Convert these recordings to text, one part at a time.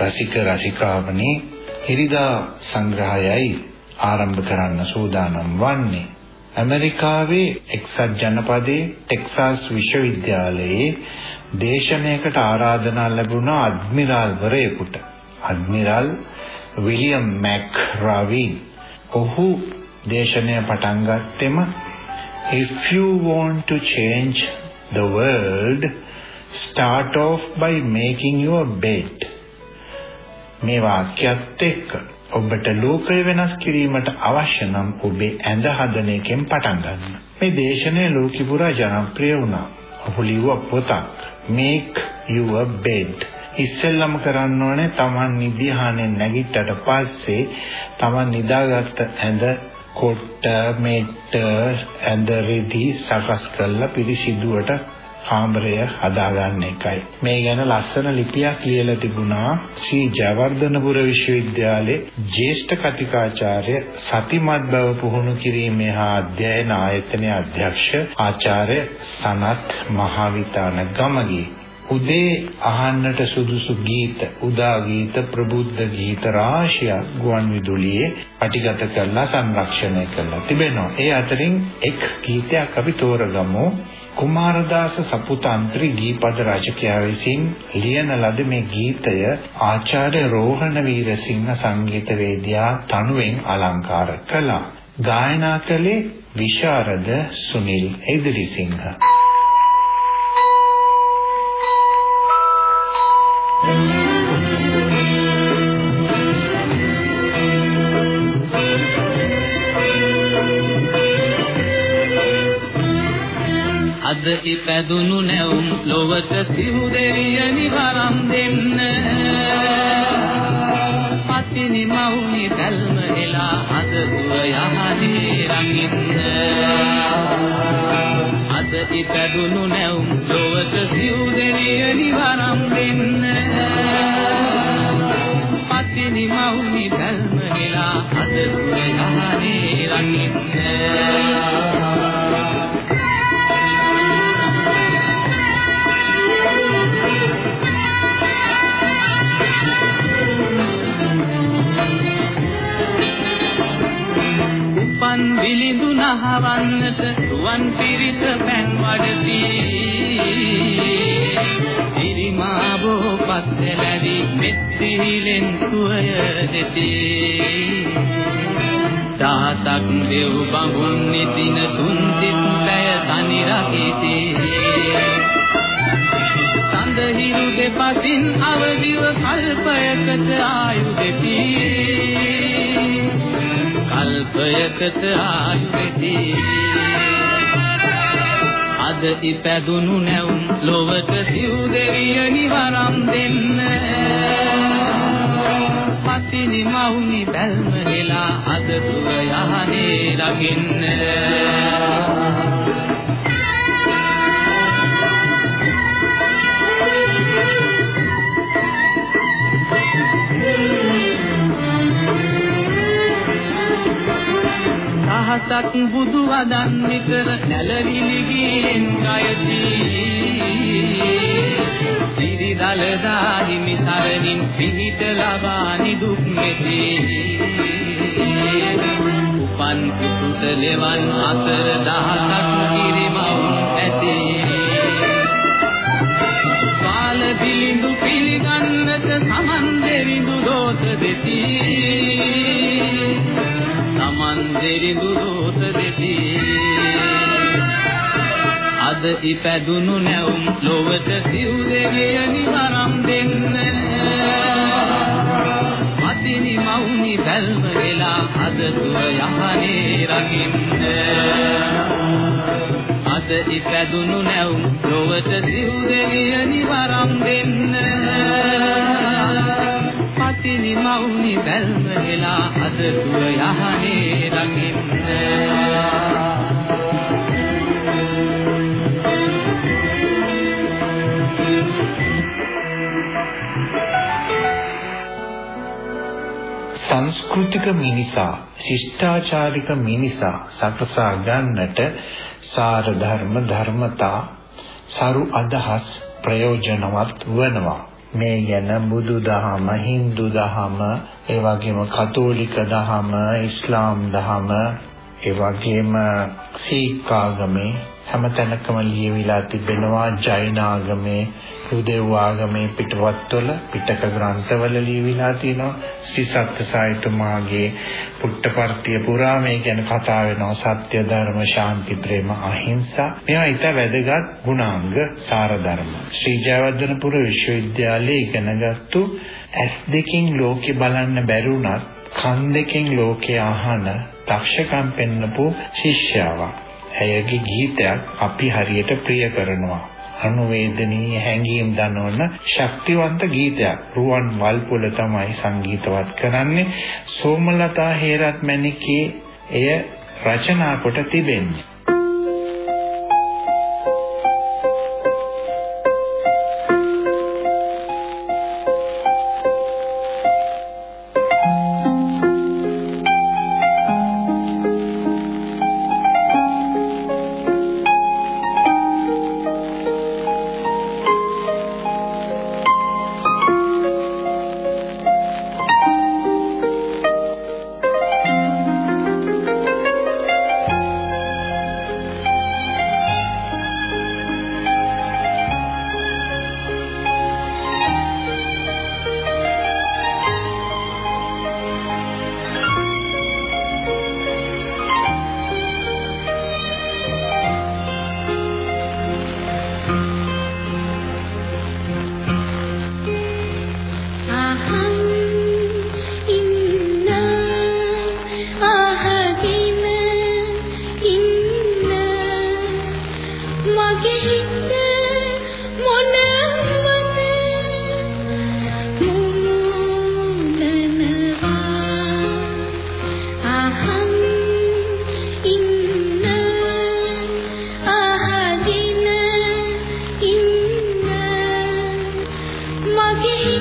රසික රසිකාවනි ඉරිදා සංග්‍රහයයි ආරම්භ කරන්න සූදානම් වන්නේ. ඇමරිකාවේ එක්සත් ජනපදයේ ටෙක්සාස් විශ්වවිද්‍යාලයේ දේශනයකට ආරාධනා ලැබුණා අඩ්මිරාල්වරයෙකුට අඩ්මිරාල් විලියම් මැක් රවි. ඔහු දේශනය පටන් ගත්තෙම if you want to change the world start off by making your bed. මේ වාක්‍යයත් එක්ක ඔබට ලෝකය වෙනස් කිරීමට අවශ්‍ය නම් ඔබේ ඇඳ හදන එකෙන් පටන් ගන්න. මේ දේශනය ලෝකෙ පුරා ජනප්‍රිය වුණා. ඔහු ලිව්ව පොතක් make your bed. ඉස්සෙල්ලම කරන්න ඕනේ Taman නිදිහානේ නැගිට්ටට පස්සේ Taman නිදාගත්ත ඇඳ කොට්ට මෙට්ට ඇඳ රෙදි සකස් කරලා පිරිසිදුවට කාමරය හදාගන්න එකයි. මේ ගැන ලස්සන ලිපියක් ලියලා තිබුණා ශ්‍රී ජයවර්ධනපුර විශ්වවිද්‍යාලයේ ජ්‍යෙෂ්ඨ කතිකාචාර්ය සතිමත් බව පුහුණු කිරීමේ හා අධ්‍යයන ආයතනයේ අධ්‍යක්ෂ ආචාර්ය සනත් මහවිතාන ගමගේ උදේ අහන්නට සුදුසු ගීත උදා ගීත ප්‍රබුද්ධ ගීත රාශියක් ගුවන් විදුලියේ පටිගත කරලා සංරක්ෂණය කරලා තිබෙනවා. ඒ අතරින් එක් ගීතයක් අපි තෝරගමු. කුමාරදාස සපුතන්ත්‍රි ගීපද රචකයා විසින් ලියන ලද මේ ගීතය ආචාර්ය රෝහණ වීරසිංහ සංගීතවේදියා තනුවෙන් අලංකාර කළා. ගායනා කළේ විශාරද සුනිල් එදිරිසිංහ. අද ඉපැදුණු නැවුම් ලොවට සිව් දෙරියනි වරම් දෙන්න. පතිනි මවුනි දැල්ම එලා අද දුව යහනේ රඟින්න අද ඉපැදුණු නැවුම් ලොවට සිව් දෙරියනි වරම් දෙන්න. පතිනි මවුනි දැල්ම එලා අද දුව යහනේ රඟින්න නහවන්නට රුවන් පිරිත පැන් වඩති. ඉරිමාබෝ පස්සෙලවි මෙත්තිහිලෙන් සුවය දෙති. දාසක් දෙව් බඹුන් නිදින තුන් සිත් පැය තනි රකිති සඳහිරු දෙපසින් අවදිව කල්පයකට ආයු කල්පයකට ආයුති අද ඉපැදුණු නැවුම් ලොවට සිව් දෙවියනි වරම් දෙන්න. පතිනි මවුනි බැල්ම හෙලා අද දුව යහනේ රකින්න දහසක් බුදු වදන් නිතර නැලවිලි ගියෙන් ගයති. සිරි දලදා හිමි සරණින් පිහිට ලබා නිදුක් මෙති උපන් කුසුත ලෙවන් අතර දහසක් කිරිමවුන් ඇති. බාල බිලිඳු පිළිගන්නට සමන් දෙරිඳු දෝත දෙති. සමන් දෙරිඳු දෝත දෙති අද ඉපැදුණු නැවුම් ලොවට සිව් දෙවියනි වරම් දෙන්න. මතිනි මවුනි බැල්ම වෙලා අද දුව යහනේ රකින්න. අද ඉපැදුණු නැවුම් ලොවට සිව් දෙවියනි වරම් දෙන්න. පැතිනි මවුනි බැල්ම හෙලා අද දුව යහනේ රකින්න සංස්කෘතික මිනිසා ශිෂ්ටාචාරික මිනිසා සකසා ගන්නට සාර ධර්ම ධර්මතා සරු අදහස් ප්‍රයෝජනවත් වනවා. මේ ගැන බුදු දහම හින්දු දහම ඒ වගේම කතෝලික දහම ඉස්ලාම් දහම ඒ වගේම සීක් ආගමේ හැමතැනකම ලියවිලා තිබෙනවා ජෛන ආගමේ හෘදේව ආගමේ පිටවත්වල පිටක ග්‍රන්ථවල ලියවිලා තියෙනවා. සිසත්ත සාහිත්‍යමාගේ පුට්ටපර්තිය පුරා මේ ගැන කතා වෙනවා. සත්‍ය ධර්ම ශාන්ති ප්‍රේම අහිංසා. මේවා ඊට වැදගත් ගුණාංග සාර ධර්ම ශ්‍රී ජයවර්ධනපුර විශ්වවිද්‍යාලයේ ඉගෙනගත්තු ඇස් දෙකින් ලෝකෙ බලන්න බැරුණත් කන් දෙකෙන් ලෝකේ අහන දක්ෂකම් පෙන්නපු ශිෂ්‍යාවක්. ඇයගේ ගීතයක් අපි හරියට ප්‍රිය කරනවා. අනුවේදනීය හැඟීම් දනවන ශක්තිවන්ත ගීතයක්. රුවන් වල්පොල තමයි සංගීතවත් කරන්නේ. සෝමලතා හේරත් මැණිකේ එය රචනා කොට තිබෙන්නේ. की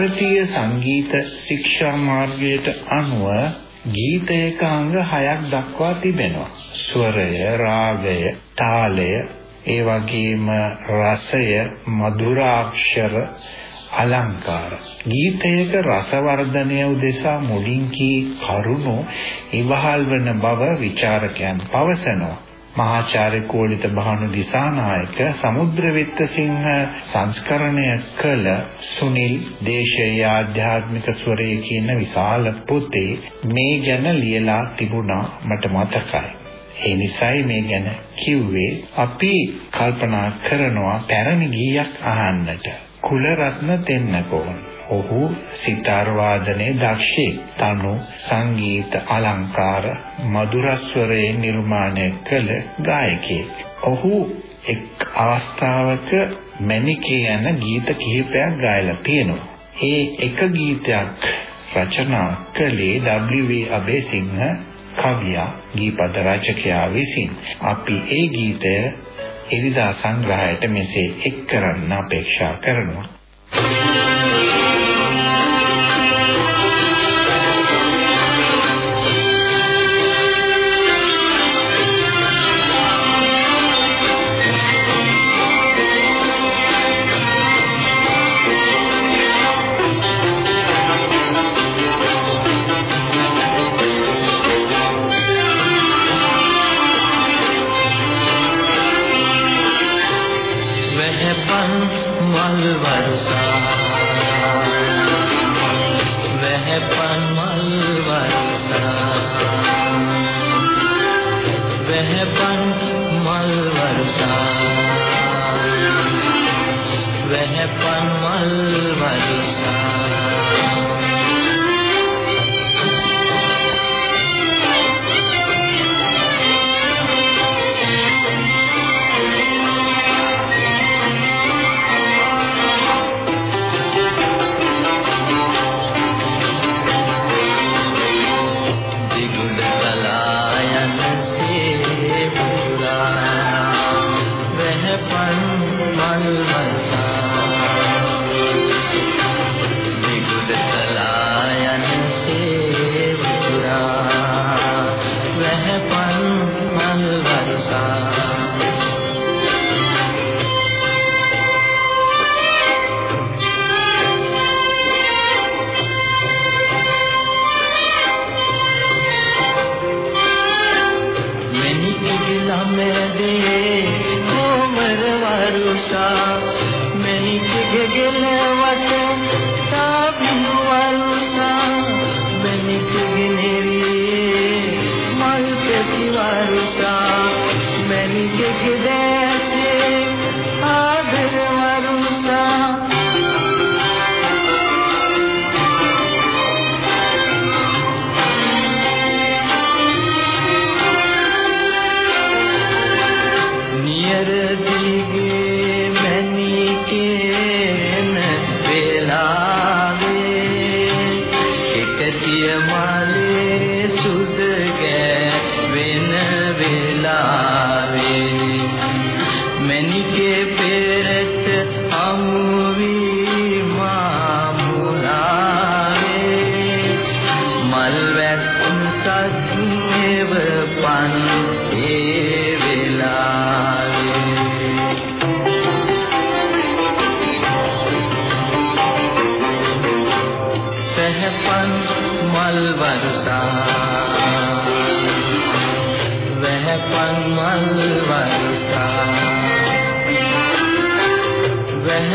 ಭಾರತೀය සංගීත ශික්ෂා මාර්ගයට අනුව ගීතයක අංග 6ක් දක්වා තිබෙනවා. ස්වරය, රාගය, තාලය, ඒ වගේම රසය, මధుරාක්ෂර, අලංකාර. ගීතයක රසවර්ධනය උදෙසා මුලින් කී කරුණු ඉවහල් වන බව විචාරකයන් පවසනවා. මහාචාර්ය කෝලිත භානු දිසානායක සමුද්‍රවිත්ත සිංහ සංස්කරණය කළ සුනිල් දේශීය ආධ්‍යාත්මික ස්වරයේ කියන විශාල පොතේ මේ ගැන ලියලා තිබුණා මට මතකයි. ඒ නිසයි මේ ගැන කිව්වේ අපි කල්පනා කරනවා පැරණි ගීයක් අහන්නට. කුලරත්න තෙන්නකෝන් ඔහු සිතාර් වාදනයේ දක්ෂේ තනු සංගීත අලංකාර මధుර ස්වරයෙන් නිර්මාණය කළ ගායකයෙක්. ඔහු එක් අවස්ථාවක මැනිකේ යන ගීත කිහිපයක් ගායලා තියෙනවා. ඒ එක ගීතයක් රචනා කළේ W.V. අබේසිංහ කවියා ගීපද රචකයා විසින්. අපි ඒ ගීතය එරිදා සංග්‍රහයට මෙසේ එක් කරන්න අපේක්ෂා කරනවා.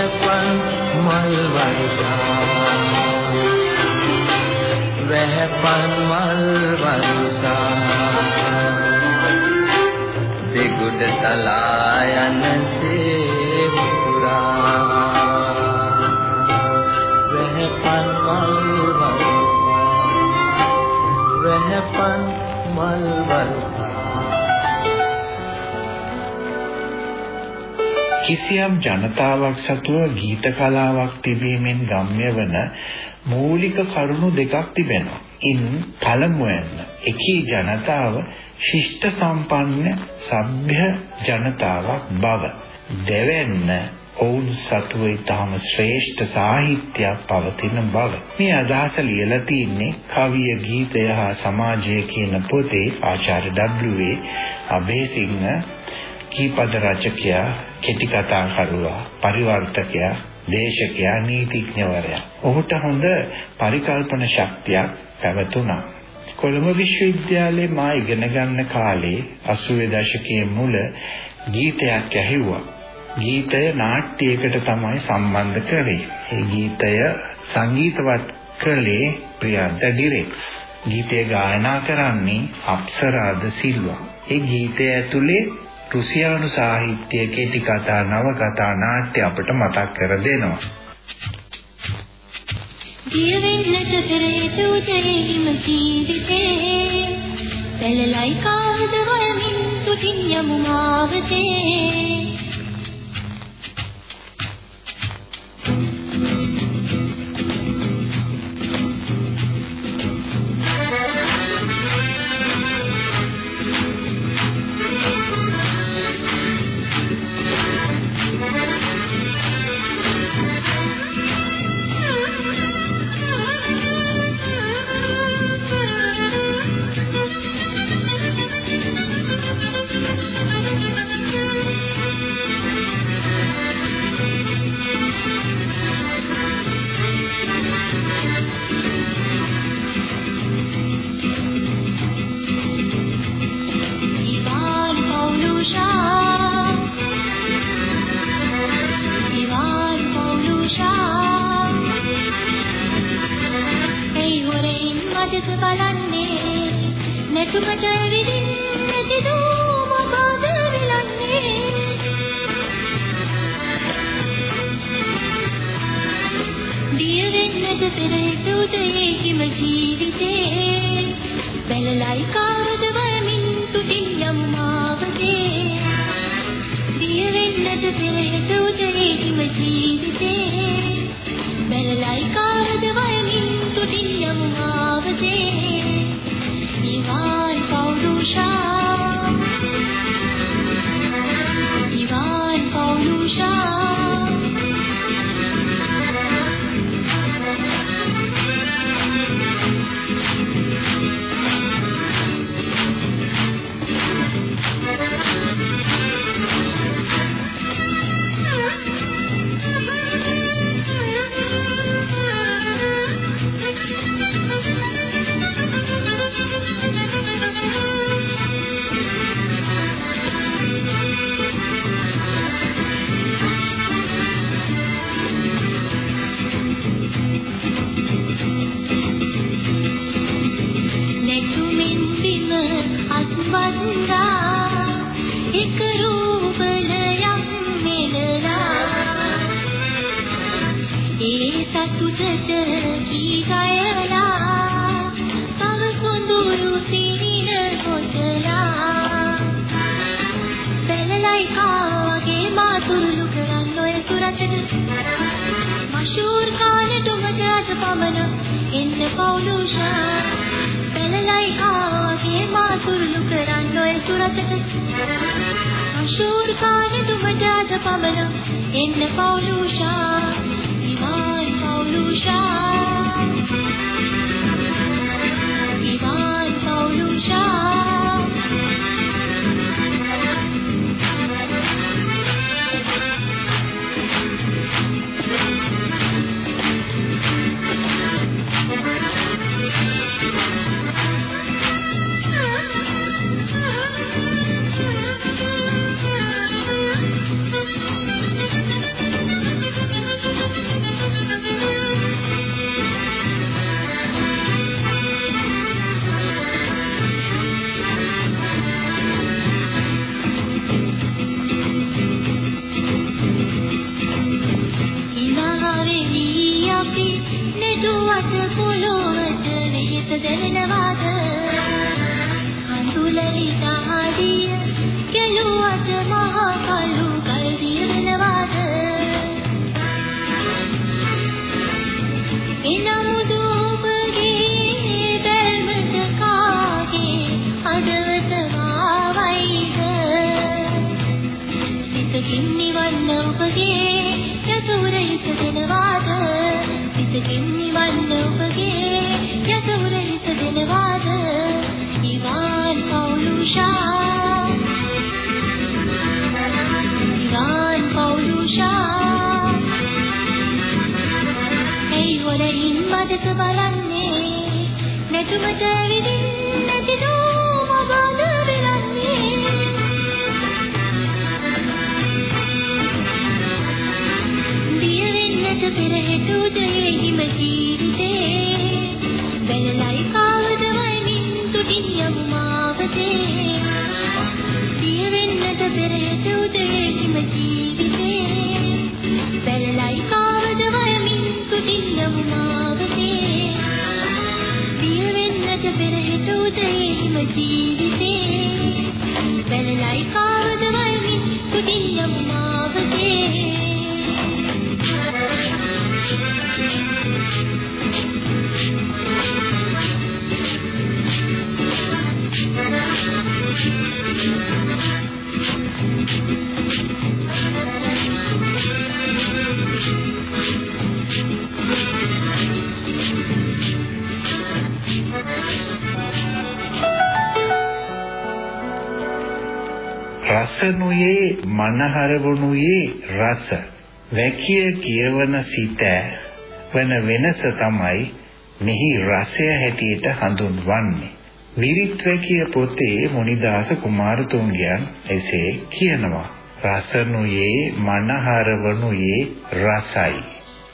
වැහපන් මල් වර්ෂා. වැහපන් මල් වර්ෂා. දෙගොඩ තලා යනසේ පුරා වැහපන් මල් වර්ෂා. වැහපන් මල් වර්ෂා. කිසියම් ජනතාවක් සතුව ගීත කලාවක් තිබීමෙන් ගම්‍ය වන මූලික කරුණු දෙකක් තිබෙනවා. ඉන් පළමුවෙන් එකී ජනතාව ශිෂ්ට සම්පන්න සભ્ય ජනතාවක් බව. දෙවැන්න ඔවුන් සතුව ඊටම ශ්‍රේෂ්ඨ සාහිත්‍යයක් පවතින බව. මේ අදහස ලියලා තින්නේ කවිය ගීතය හා සමාජය කියන පොතේ ආචාර්ය W.A. අබේසිංහ කීපද රචකයා කෙටි කතා කරුවා පරිවර්තකයා දේශකයා නීතිඥවරයා. ඔහුට හොඳ පරිකල්පන ශක්තියක් පැවතුණා. කොළඹ විශ්වවිද්‍යාලයේ මා ඉගෙන ගන්න කාලේ 80 දශකයේ මුල ගීතයක් ඇහිුවා ගීතය නාට්‍යයකට තමයි සම්බන්ධ කරේ. ඒ ගීතය සංගීතවත් කළේ ප්‍රියන්ත ඩිරෙක්ස්. ගීතය ගායනා කරන්නේ අප්සරාද සිල්වා. ඒ ගීතය ඇතුලේ රුසියානු සාහිත්‍ය කෙටි කතා නවකතා නාට්‍ය අපට මතක් කර දෙනවා. දියවෙන්නට පෙරේත උදරේම ජීවිතේ පැලලයි කාවද වයමින් තුටින් යමු මාවතේ හොරෙන් මදක බලන්නේ නැතුමට විදින් නැති දෝ පමණ එන්න පෞලුෂා බැලලයි කාගේ මාතුරුළු කරන් ඔය සුරතට. මෂූර් කාලෙට උමදාත පමණ එන්න පෞලුෂා ඉවාන් පෞලුෂා ඒ හොරින් මදක බලන්නේ. නැතුමට විදින්න නැතිදෝ මගද වෙලන්නේ දිය වෙන්නට පෙර හෙට උදේ හිම ජීවිතේ. බැලලයි කාවද වයිමින් තුටින් යමු මාවතේ. Thank you. රසනුයේ මනහරවණුයේ රස වැකිය කියවන සිත වන වෙනස තමයි මෙහි රසය හැටියට හඳුන්වන්නේ. විරිත්වැකිය පොතේ මොනිදාස කුමාරතුංගයන් එසේ කියනවා. රසනුයේ මනහරවණුයේ රසයි.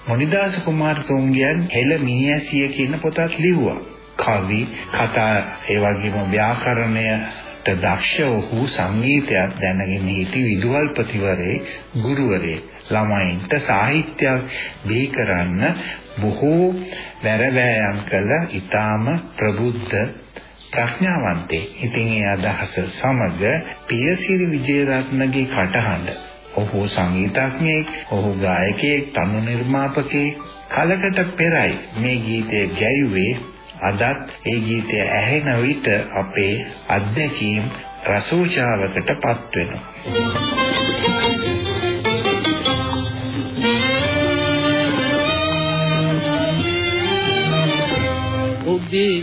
මොනිදාස කුමාරතුංගයන් හෙළ මිනියසිය කියන පොතක් ලිව්වා. කවි කතා ඒ වගේම ව්‍යාකරණයට දක්ෂ වූ සංගීතයක් දැනගෙන සිටි විදුහල්පතිවරේ ගුරුවරේ ළමයින්ට සාහිත්‍යයක් බිහි කරන්න බොහෝ වැරවැයම් කළ ඊටාම ප්‍රබුද්ධ ප්‍රඥාවන්තේ. ඉතින් ඒ අදහස සමග පියසිරි විජේරත්නගේ කටහඬ ඔහු සංගීතඥයෙක්, ඔහු ගායකයෙක්, තනු නිර්මාපකයෙක් කලකට පෙරයි මේ ගීතය ගැයුවේ අදත් ඒ ගීතය ඇහෙන විට අපේ අත්දැකීම් රසෝචාවකටපත් වෙනවා. ඔබේ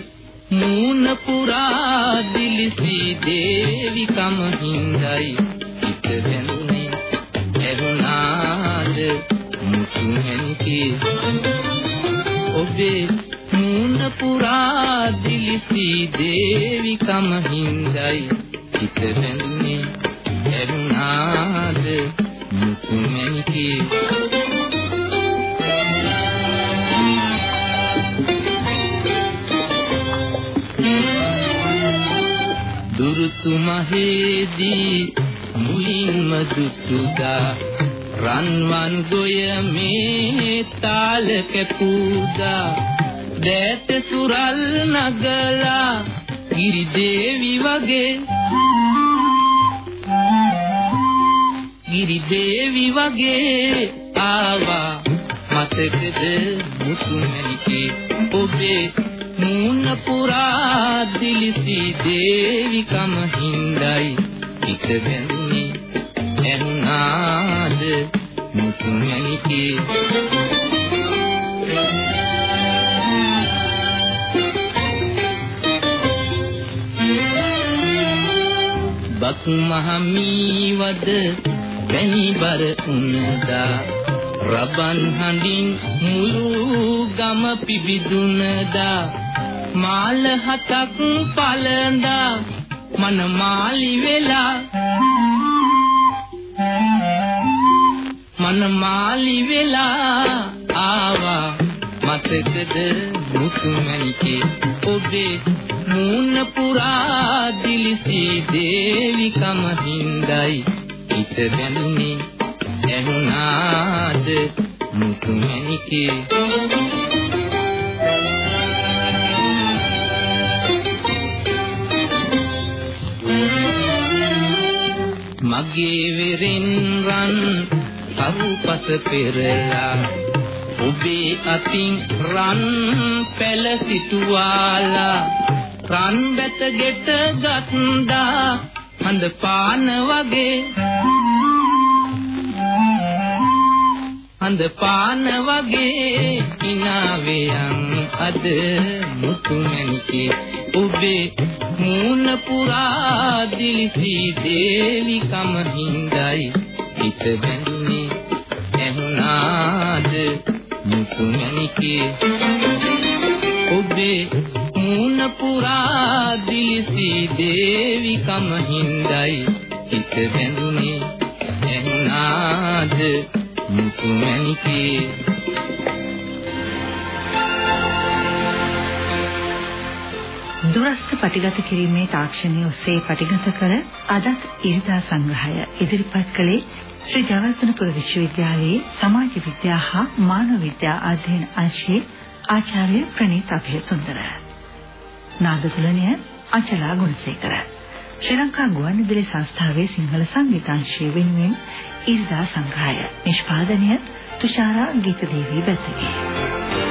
මූණ පුරා දිලිසි දේවිකම හිඳයි හිත වෙන්නේ එරුණාද මුතුමෙන්කි ඔබේ මූණ පුරා දිලිසි දේවිකම හිඳයි. හිත වෙන්නේ එරුණාද මුතුමෙන්කි දුරුතු මහේදී මුලින්ම දුටුදා. රන්වන් ගොය මේ තාල කැපුදා. දැත සුරල් නගලා ගිරි දේවි වගේ. ගිරි දේවි වගේ ආවා මතකද මුතුමැණිකේ ඔබේ මූණ පුරා දිලිසි දේවිකම හිඳයි හිත බැඳුනේ ඇහුණාද මුතුමැණිකේ මහමීවද බැනිබර උනදා රබන් හඬින් මුළු ගම පිබිදුනදා මාල හතක් පලඳා මන මාලි වෙලා මන මාලි වෙලා ආවා මතකද මුතුමැණිකේ ඔබේ මූණ පුරා දිලිසි දේවිකම හිඳයි. හිත බැඳුනේ ඇහුණාද මුතුමැණිකේ මගේ වෙරින් රන් සරුපස පෙරලා ඔබේ අතින් රන් පැල සිටුවාලා රන් බැත ගෙට ගත්දා හඳ පාන වගේ. හඳ පාන වගේ කිනාවයන් අද මුතුමැණිකේ ඔබේ මූණ පුරා දිලිසි දේවිකම හිඳයි. හිත බැඳුනේ ඇහුණාද මුතුමැණිකේ ඔබේ මූණ පුරා දිලිසි දේවිකම හිඳයි හිත බැඳුනේ ඇහුණාද මුතුමැණිකේ දුරස්ත පටිගත කිරීමේ තාක්ෂණය ඔස්සේ පටිගත කර අදත් ඉරිදා සංග්‍රහය ඉදිරිපත් කළේ ශ්‍රී ජයවර්ධනපුර විශ්වවිද්‍යාලයේ සමාජ විද්‍යා හා මානව විද්‍යා අධ්‍යයන අංශයේ ආචාර්ය ප්‍රනීත් අභයසුන්දර. නාදතුලනය අචලා ගුණසේකර. ශ්‍රී ලංකා ගුවන්විදුලි සංස්ථාවේ සිංහල සංගීතංශය වෙනුවෙන් ඉරිදා සංග්‍රහය නිෂ්පාදනය තුෂාරා ගීතදේවී බැතිගේ